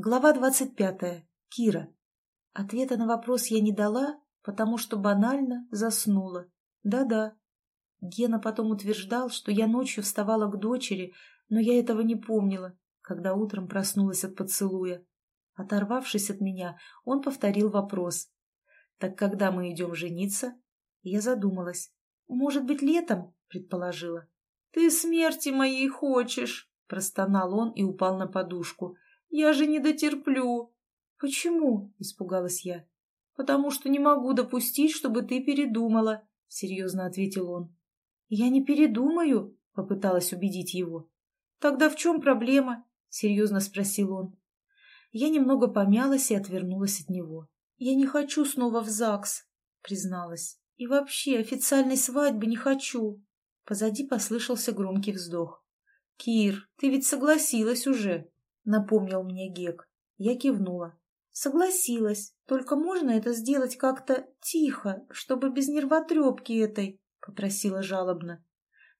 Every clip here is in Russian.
Глава двадцать пятая. Кира. Ответа на вопрос я не дала, потому что банально заснула. Да-да. Гена потом утверждал, что я ночью вставала к дочери, но я этого не помнила, когда утром проснулась от поцелуя. Оторвавшись от меня, он повторил вопрос. «Так когда мы идем жениться?» Я задумалась. «Может быть, летом?» — предположила. «Ты смерти моей хочешь!» — простонал он и упал на подушку. «Я же не дотерплю!» «Почему?» — испугалась я. «Потому что не могу допустить, чтобы ты передумала», — серьезно ответил он. «Я не передумаю», — попыталась убедить его. «Тогда в чем проблема?» — серьезно спросил он. Я немного помялась и отвернулась от него. «Я не хочу снова в ЗАГС», — призналась. «И вообще официальной свадьбы не хочу». Позади послышался громкий вздох. «Кир, ты ведь согласилась уже», напомнил мне Гек. Я кивнула. Согласилась, только можно это сделать как-то тихо, чтобы без нервотрепки этой, попросила жалобно.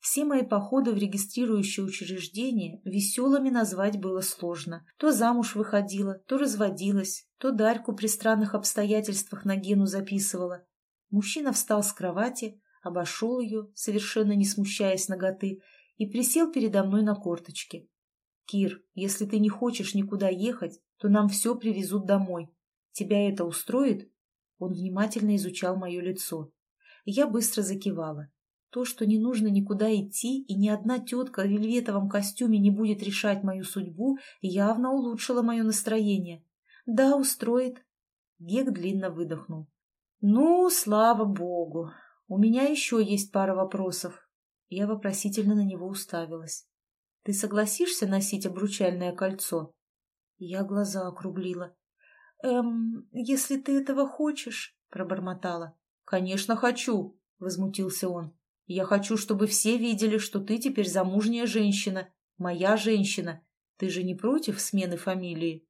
Все мои походы в регистрирующее учреждение веселыми назвать было сложно. То замуж выходила, то разводилась, то Дарьку при странных обстоятельствах на Гену записывала. Мужчина встал с кровати, обошел ее, совершенно не смущаясь ноготы, и присел передо мной на корточки. «Кир, если ты не хочешь никуда ехать, то нам все привезут домой. Тебя это устроит?» Он внимательно изучал мое лицо. Я быстро закивала. То, что не нужно никуда идти, и ни одна тетка в вельветовом костюме не будет решать мою судьбу, явно улучшило мое настроение. «Да, устроит». Гек длинно выдохнул. «Ну, слава богу! У меня еще есть пара вопросов». Я вопросительно на него уставилась. Ты согласишься носить обручальное кольцо?» Я глаза округлила. «Эм, если ты этого хочешь», — пробормотала. «Конечно хочу», — возмутился он. «Я хочу, чтобы все видели, что ты теперь замужняя женщина, моя женщина. Ты же не против смены фамилии?»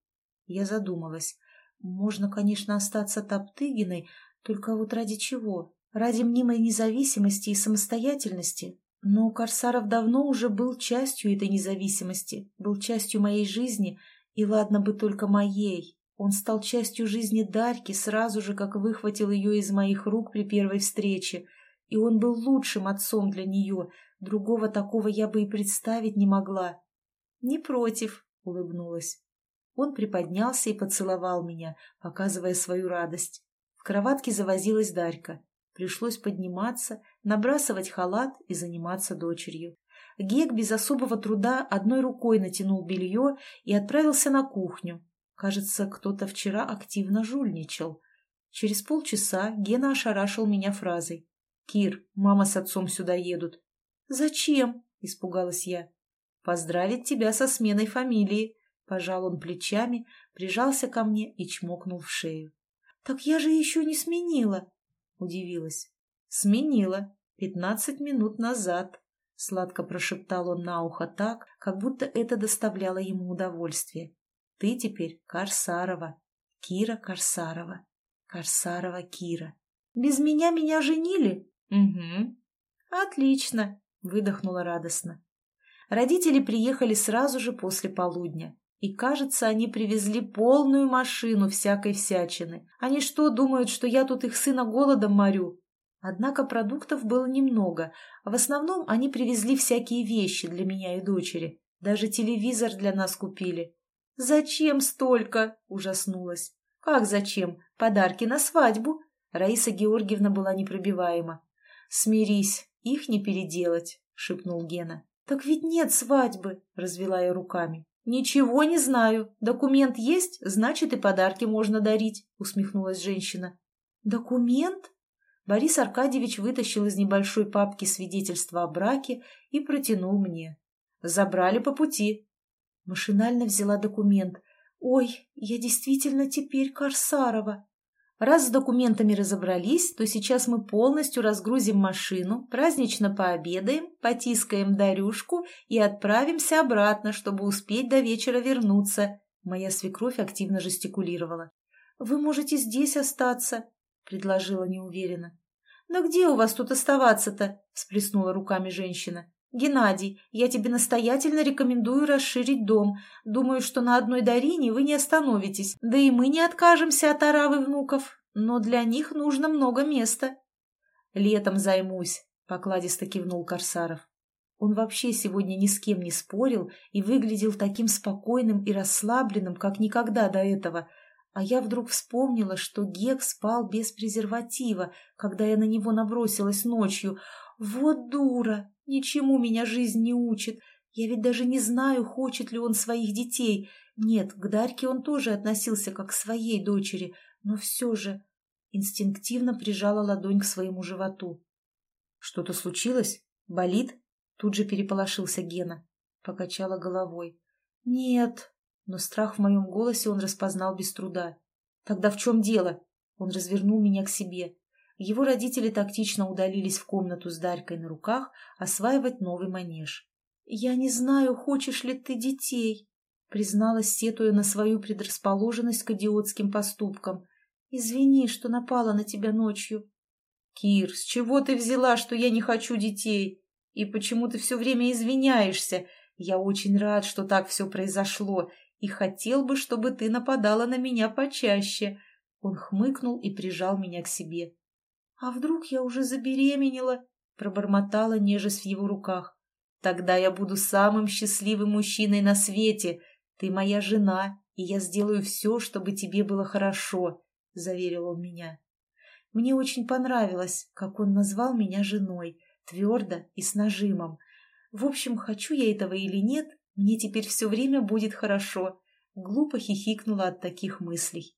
Я задумалась. «Можно, конечно, остаться Топтыгиной, только вот ради чего? Ради мнимой независимости и самостоятельности? Но Корсаров давно уже был частью этой независимости, был частью моей жизни, и ладно бы только моей. Он стал частью жизни Дарьки сразу же, как выхватил ее из моих рук при первой встрече. И он был лучшим отцом для нее, другого такого я бы и представить не могла. «Не против», — улыбнулась. Он приподнялся и поцеловал меня, показывая свою радость. В кроватке завозилась Дарька. Пришлось подниматься, набрасывать халат и заниматься дочерью. Гек без особого труда одной рукой натянул белье и отправился на кухню. Кажется, кто-то вчера активно жульничал. Через полчаса Гена ошарашил меня фразой. «Кир, мама с отцом сюда едут». «Зачем?» – испугалась я. «Поздравить тебя со сменой фамилии», – пожал он плечами, прижался ко мне и чмокнул в шею. «Так я же еще не сменила», – удивилась. «Сменила. Пятнадцать минут назад», — сладко прошептал он на ухо так, как будто это доставляло ему удовольствие. «Ты теперь Корсарова. Кира Корсарова. Корсарова Кира. Без меня меня женили?» «Угу». «Отлично», — выдохнула радостно. Родители приехали сразу же после полудня. И, кажется, они привезли полную машину всякой всячины. Они что, думают, что я тут их сына голодом морю? Однако продуктов было немного. В основном они привезли всякие вещи для меня и дочери. Даже телевизор для нас купили. «Зачем столько?» – ужаснулась. «Как зачем? Подарки на свадьбу?» Раиса Георгиевна была непробиваема. «Смирись, их не переделать», – шепнул Гена. «Так ведь нет свадьбы», – развела я руками. «Ничего не знаю. Документ есть, значит, и подарки можно дарить», — усмехнулась женщина. «Документ?» Борис Аркадьевич вытащил из небольшой папки свидетельство о браке и протянул мне. «Забрали по пути». Машинально взяла документ. «Ой, я действительно теперь Корсарова». Раз с документами разобрались, то сейчас мы полностью разгрузим машину, празднично пообедаем, потискаем Дарюшку и отправимся обратно, чтобы успеть до вечера вернуться. Моя свекровь активно жестикулировала. «Вы можете здесь остаться», — предложила неуверенно. «Да где у вас тут оставаться-то?» — всплеснула руками женщина. Геннадий, я тебе настоятельно рекомендую расширить дом. Думаю, что на одной Дарине вы не остановитесь. Да и мы не откажемся от оравы внуков. Но для них нужно много места. Летом займусь, покладисто кивнул Корсаров. Он вообще сегодня ни с кем не спорил и выглядел таким спокойным и расслабленным, как никогда до этого. А я вдруг вспомнила, что Гек спал без презерватива, когда я на него набросилась ночью. Вот дура! Ничему меня жизнь не учит. Я ведь даже не знаю, хочет ли он своих детей. Нет, к Дарьке он тоже относился как к своей дочери, но все же инстинктивно прижала ладонь к своему животу. «Что-то случилось? Болит?» Тут же переполошился Гена. Покачала головой. «Нет». Но страх в моем голосе он распознал без труда. «Тогда в чем дело?» Он развернул меня к себе. Его родители тактично удалились в комнату с Дарькой на руках осваивать новый манеж. «Я не знаю, хочешь ли ты детей», — призналась, сетуя на свою предрасположенность к идиотским поступкам. «Извини, что напала на тебя ночью». «Кир, с чего ты взяла, что я не хочу детей? И почему ты все время извиняешься? Я очень рад, что так все произошло, и хотел бы, чтобы ты нападала на меня почаще». Он хмыкнул и прижал меня к себе. «А вдруг я уже забеременела?» — пробормотала, нежесть в его руках. «Тогда я буду самым счастливым мужчиной на свете. Ты моя жена, и я сделаю все, чтобы тебе было хорошо», — заверил он меня. Мне очень понравилось, как он назвал меня женой, твердо и с нажимом. В общем, хочу я этого или нет, мне теперь все время будет хорошо. Глупо хихикнула от таких мыслей.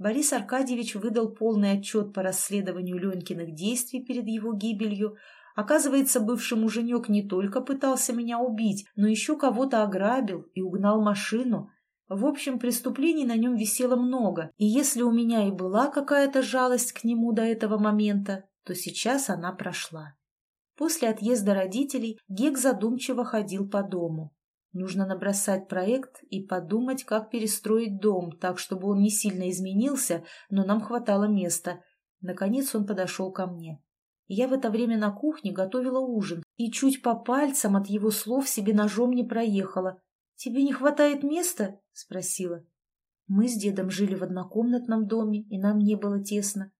Борис Аркадьевич выдал полный отчет по расследованию Ленькиных действий перед его гибелью. Оказывается, бывший муженек не только пытался меня убить, но еще кого-то ограбил и угнал машину. В общем, преступлений на нем висело много, и если у меня и была какая-то жалость к нему до этого момента, то сейчас она прошла. После отъезда родителей Гек задумчиво ходил по дому. Нужно набросать проект и подумать, как перестроить дом так, чтобы он не сильно изменился, но нам хватало места. Наконец он подошел ко мне. Я в это время на кухне готовила ужин и чуть по пальцам от его слов себе ножом не проехала. «Тебе не хватает места?» – спросила. Мы с дедом жили в однокомнатном доме, и нам не было тесно.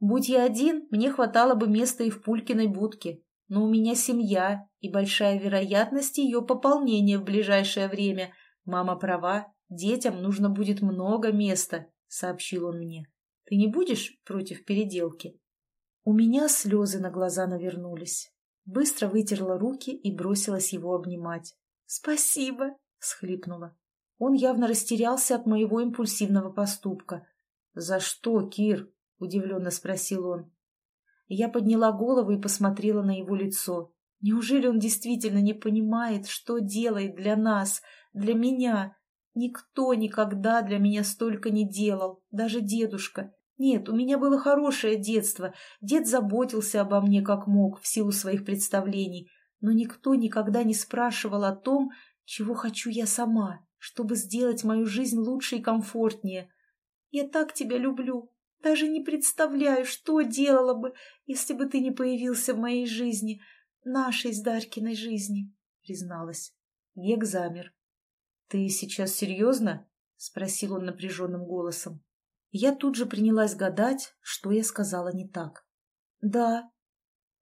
Будь я один, мне хватало бы места и в Пулькиной будке, но у меня семья и большая вероятность ее пополнения в ближайшее время. Мама права, детям нужно будет много места, сообщил он мне. Ты не будешь против переделки? У меня слезы на глаза навернулись. Быстро вытерла руки и бросилась его обнимать. «Спасибо!» — схлипнула. Он явно растерялся от моего импульсивного поступка. «За что, Кир?» — удивленно спросил он. Я подняла голову и посмотрела на его лицо. Неужели он действительно не понимает, что делает для нас, для меня? Никто никогда для меня столько не делал, даже дедушка. Нет, у меня было хорошее детство. Дед заботился обо мне как мог, в силу своих представлений. Но никто никогда не спрашивал о том, чего хочу я сама, чтобы сделать мою жизнь лучше и комфортнее. Я так тебя люблю, даже не представляю, что делала бы, если бы ты не появился в моей жизни, нашей с Дарькиной жизни, призналась. Гек замер. «Ты сейчас серьезно?» — спросил он напряженным голосом. Я тут же принялась гадать, что я сказала не так. «Да».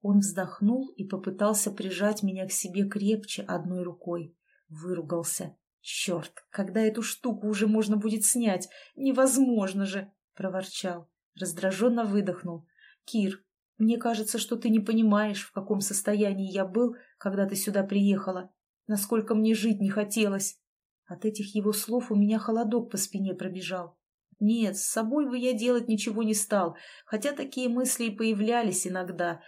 Он вздохнул и попытался прижать меня к себе крепче одной рукой. Выругался. «Черт, когда эту штуку уже можно будет снять? Невозможно же!» — проворчал. Раздраженно выдохнул. «Кир, мне кажется, что ты не понимаешь, в каком состоянии я был, когда ты сюда приехала. Насколько мне жить не хотелось». От этих его слов у меня холодок по спине пробежал. Нет, с собой бы я делать ничего не стал, хотя такие мысли и появлялись иногда.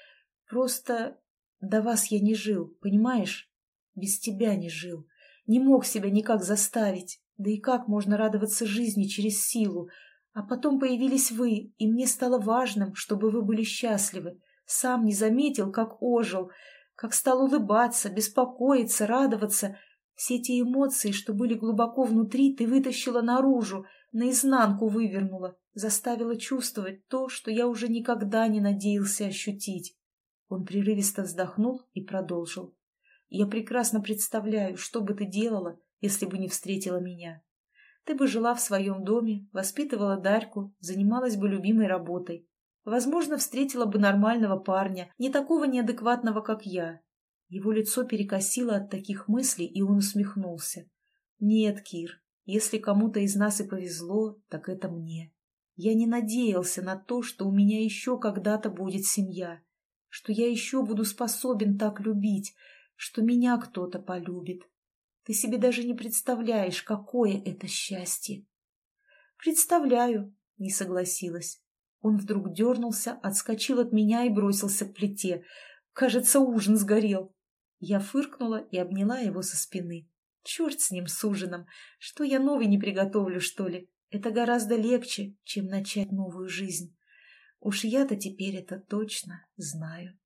Просто до вас я не жил, понимаешь? Без тебя не жил. Не мог себя никак заставить. Да и как можно радоваться жизни через силу? А потом появились вы, и мне стало важным, чтобы вы были счастливы. Сам не заметил, как ожил, как стал улыбаться, беспокоиться, радоваться. Все эти эмоции, что были глубоко внутри, ты вытащила наружу, наизнанку вывернула, заставила чувствовать то, что я уже никогда не надеялся ощутить. Он прерывисто вздохнул и продолжил. Я прекрасно представляю, что бы ты делала, если бы не встретила меня. Ты бы жила в своем доме, воспитывала Дарьку, занималась бы любимой работой. Возможно, встретила бы нормального парня, не такого неадекватного, как я. Его лицо перекосило от таких мыслей, и он усмехнулся. Нет, Кир, если кому-то из нас и повезло, так это мне. Я не надеялся на то, что у меня еще когда-то будет семья, что я еще буду способен так любить, что меня кто-то полюбит. Ты себе даже не представляешь, какое это счастье. Представляю, не согласилась. Он вдруг дернулся, отскочил от меня и бросился к плите. Кажется, ужин сгорел. Я фыркнула и обняла его со спины. Черт с ним, с ужином. Что я новый не приготовлю, что ли? Это гораздо легче, чем начать новую жизнь. Уж я-то теперь это точно знаю.